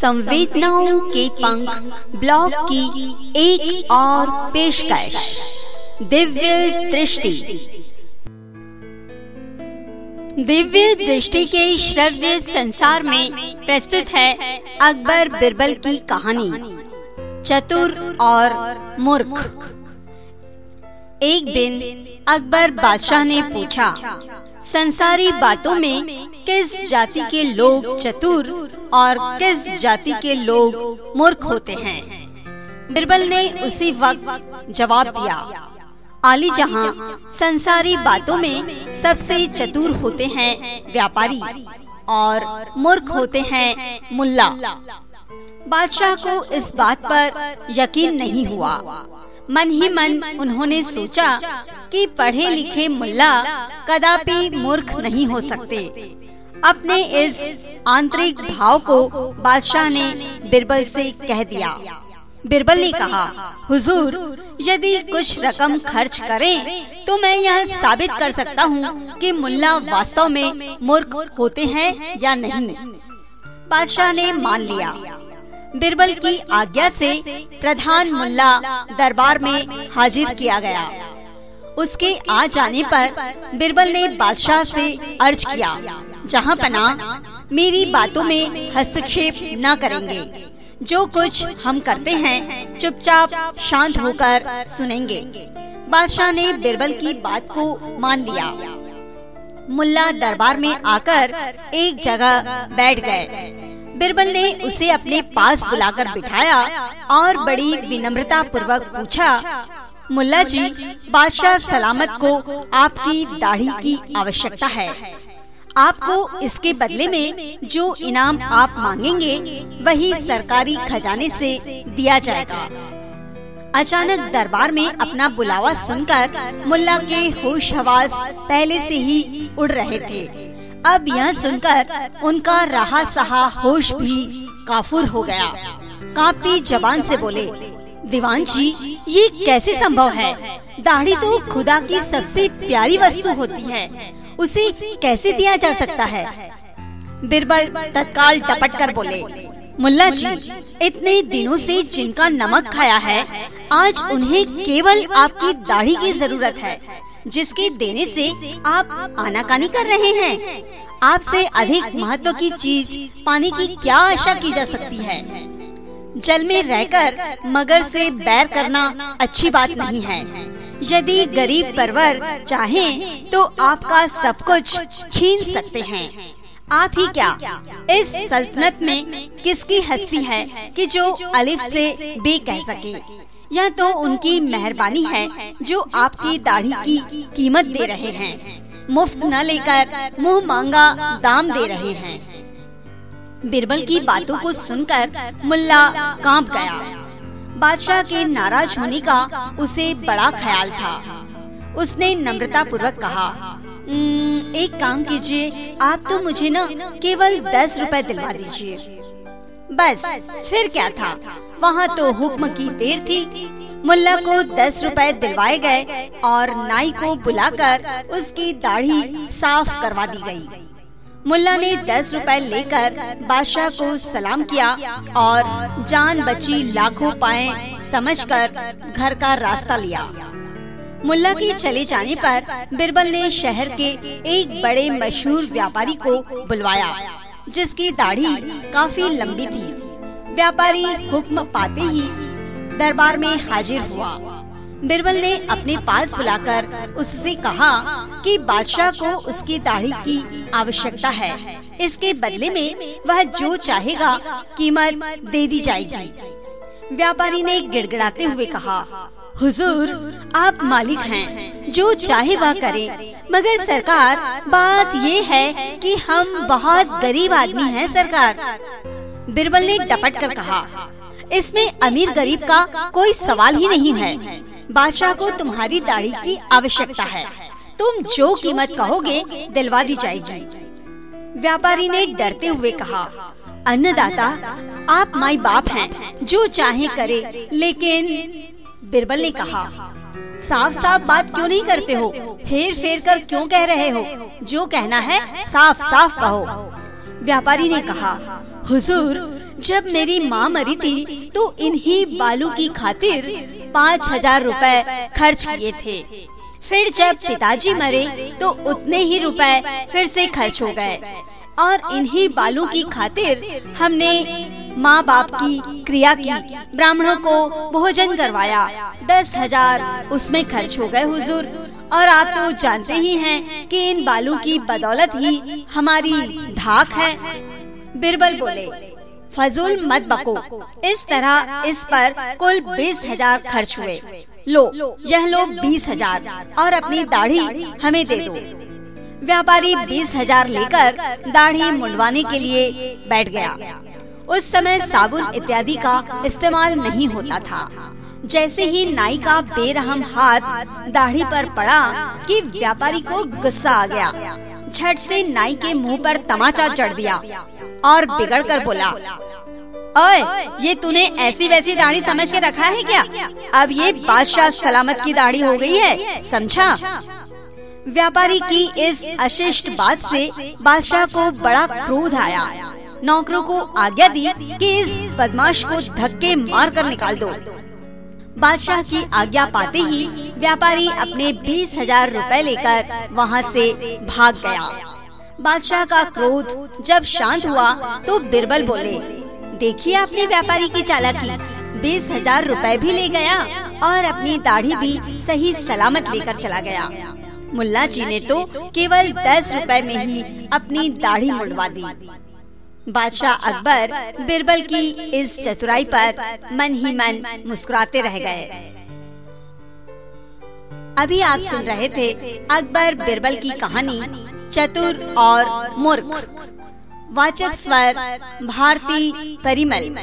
संवेदनाओं के पंख ब्लॉग की एक और पेशकश। दिव्य दृष्टि। दिव्य दृष्टि के श्रव्य संसार में प्रस्तुत है अकबर बिरबल की कहानी। चतुर और मूर्ख। एक दिन अकबर बादशाह ने पूछा, संसारी बातों में किस जाति के लोग चतुर और किस जाति के लोग मूर्ख होते हैं? बिरबल ने उसी वक्त जवाब दिया आली जहाँ संसारी बातों में सबसे चतुर होते हैं व्यापारी और मूर्ख होते हैं मुल्ला। बादशाह को इस बात पर यकीन नहीं हुआ। मन ही मन उन्होंने सोचा कि पढ़े लिखे मुल्ला कदापि मूर्ख नहीं हो सकते। अपने इस आंतरिक भाव को बादशाह ने बिरबल से कह दिया। बिरबल ने कहा हुजूर, यदि कुछ रकम खर्च करें तो मैं यह साबित कर सकता हूँ कि मुल्ला वास्तव में मूर्ख होते हैं या नहीं। बादशाह ने मान लिया। बिरबल की आज्ञा से प्रधान मुल्ला दरबार में हाजिर किया गया। उसके आ जाने पर बिरबल ने बादशाह से अर्ज़ किया जहाँ पना मेरी बातों में हस्तक्षेप न करेंगे। जो कुछ हम करते हैं, चुपचाप शांत होकर सुनेंगे। बादशाह ने बिरबल की बात को मान लिया। मुल्ला दरबार में आकर एक जगह बैठ गए। बिरबल ने उसे अपने पास बुलाकर बिठाया और बड़ी विनम्रता पूर्वक पूछा, मुल्ला जी, बादशाह सलामत को आपकी दाढ़ी की आवश्यकता है। आपको इसके बदले में जो इनाम आप मांगेंगे वही सरकारी खजाने से दिया जाएगा। अचानक दरबार में अपना बुलावा सुनकर मुल्ला के होश हवास पहले से ही उड़ रहे थे। अब यह सुनकर उनका रहा सहा होश भी काफुर हो गया। कांपती जबान से बोले दीवान जी ये कैसे संभव है? दाढ़ी तो खुदा की सबसे प्यारी वस्तु होती है। उसे कैसे दिया जा सकता है? बिरबल तत्काल टपट कर बोले, मुल्ला जी, इतने दिनों से जिनका नमक खाया है, आज उन्हें केवल आपकी दाढ़ी की ज़रूरत है, जिसके देने से आप आनाकानी कर रहे हैं। आपसे अधिक महत्व की चीज़ पाने की क्या आशा की जा सकती है? जल में रहकर मगर से बैर करना अच्छी बात नहीं है। यदि गरीब परवर चाहें तो आपका सब कुछ छीन सकते हैं। आप ही क्या इस सल्तनत में किसकी हस्ती है कि जो अलिफ से बे कह सके? यह तो उनकी मेहरबानी है जो आपकी दाढ़ी की कीमत दे रहे हैं। मुफ़्त न लेकर मुँह मांगा दाम दे रहे हैं। बिरबल की बातों को सुनकर मुल्ला काँप गया। बादशाह के नाराज़ होने का उसे बड़ा ख्याल था। उसने नम्रता पूर्वक कहा एक काम कीजिए, आप तो मुझे न केवल दस रुपए दिलवा दीजिए। बस, फिर क्या था? वहाँ तो हुक्म की देर थी। मुल्ला को दस रुपए दिलवाए गए और नाई को बुलाकर उसकी दाढ़ी साफ़ करवा दी गई। मुल्ला ने दस रुपए लेकर बादशाह को सलाम किया और जान बची लाखों पाए समझकर घर का रास्ता लिया। मुल्ला के चले जाने पर बिरबल ने शहर के एक बड़े मशहूर व्यापारी को बुलवाया, जिसकी दाढ़ी काफ़ी लंबी थी। व्यापारी हुक्म पाते ही दरबार में हाजिर हुआ। बिरबल ने अपने पास बुलाकर उससे कहा कि बादशाह को उसकी दाढ़ी की आवश्यकता है। इसके बदले में वह जो चाहेगा कीमत दे दी जाएगी। व्यापारी ने गिड़गिड़ाते हुए कहा हुजूर, आप मालिक हैं। जो चाहे वह करे। मगर सरकार बात ये है कि हम बहुत गरीब आदमी हैं सरकार। बिरबल ने डपट कर कहा इसमें अमीर गरीब का कोई सवाल ही नहीं है। बादशाह को तुम्हारी दाढ़ी की आवश्यकता है। तुम जो कीमत कहोगे, दिलवा दी जाएगी। व्यापारी ने डरते हुए कहा, अन्नदाता, आप माई बाप हैं, जो चाहे करे। लेकिन, बिरबल ने कहा साफ़ साफ़ बात क्यों नहीं करते हो? फेर फेर कर क्यों कह रहे हो? जो कहना है साफ़ साफ़ कहो। व्यापारी ने कहा, हुजूर जब मेरी माँ मरी थी तो इन्हीं बालू की खातिर पाँच हज़ार रूपए खर्च किए थे। फिर जब पिताजी मरे तो उतने ही रुपए फिर से खर्च हो गए। और इन्हीं बालों की खातिर हमने माँ बाप की क्रिया की। ब्राह्मणों को भोजन करवाया। दस हज़ार उसमें खर्च हो गए हुजूर। और आप तो जानते ही हैं कि इन बालों की बदौलत ही हमारी धाक है। बिरबल बोले फजूल मत बको। इस तरह इस पर कुल बीस हज़ार खर्च हुए। लो यह लो बीस हज़ार। और अपनी दाढ़ी हमें दे दो। व्यापारी बीस हज़ार लेकर दाढ़ी मुंडवाने के लिए बैठ गया। उस समय साबुन इत्यादि का इस्तेमाल नहीं होता था। जैसे ही नाई का बेरहम हाथ दाढ़ी पर पड़ा कि व्यापारी को गुस्सा आ गया। झट से नाई के मुँह पर तमाचा चढ़ दिया और बिगड़ कर बोला ओए, ये तूने ऐसी वैसी दाढ़ी समझ के रखा है क्या? अब ये बादशाह सलामत की दाढ़ी हो गई है समझा? व्यापारी की इस अशिष्ट बात से बादशाह को बड़ा क्रोध आया। नौकरों को आज्ञा दी कि इस बदमाश को धक्के मार कर निकाल दो। बादशाह की आज्ञा पाते ही व्यापारी अपने बीस हज़ार रूपए लेकर वहाँ से भाग गया। बादशाह का क्रोध जब शांत हुआ तो बिरबल बोले, देखिए अपने व्यापारी की चालाकी। बीस हज़ार रूपए भी ले गया और अपनी दाढ़ी भी सही सलामत लेकर चला गया। मुल्ला जी ने तो केवल दस रुपए में ही अपनी दाढ़ी मुड़वा दी। बादशाह अकबर बिरबल की इस चतुराई पर मन ही मन मुस्कुराते रह गए। अभी आप सुन रहे थे अकबर बिरबल की कहानी चतुर और मूर्ख। वाचक स्वर भारती परिमल।